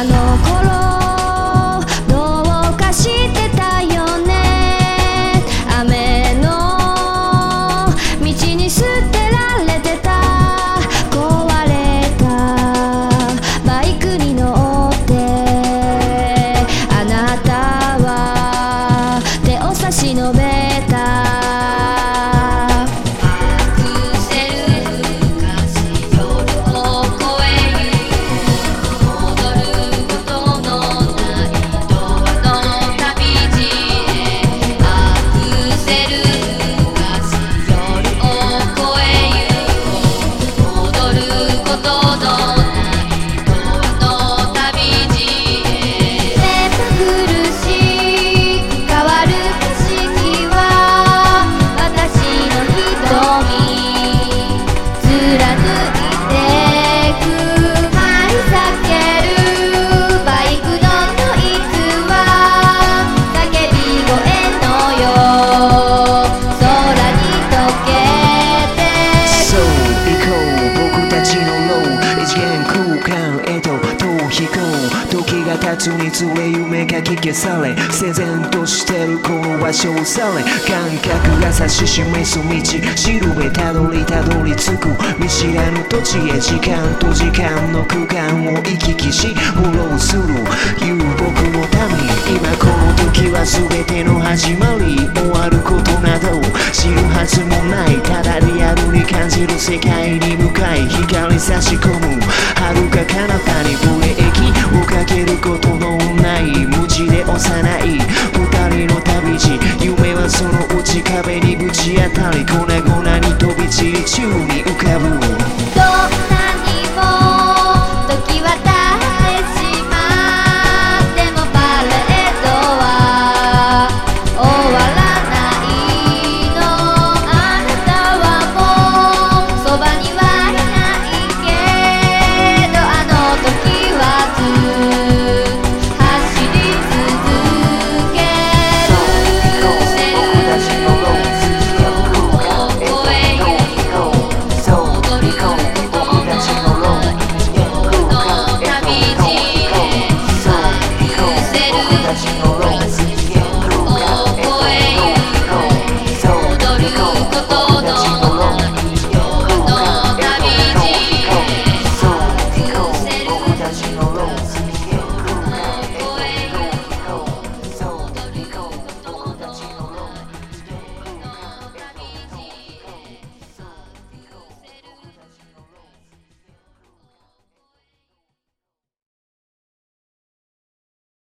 あの頃どうかしてたよね。雨の道に捨てられてた。壊れた。バイクに乗って。あなたは手を差し伸べ。時が経つにつれ夢が聞けされ整然としてるこの場所をされ。感覚が指し示す道しるべたどりたどり着く。見知らぬ土地へ時間と時間の空間を行き来しフォローする。遊牧の民今この時は全ての始まり終わることなど知るはずもない。ただリアルに感じる世界に向かい光差し込む。遥か彼方に幼い。二人の旅路夢はそのうち壁にぶち当たり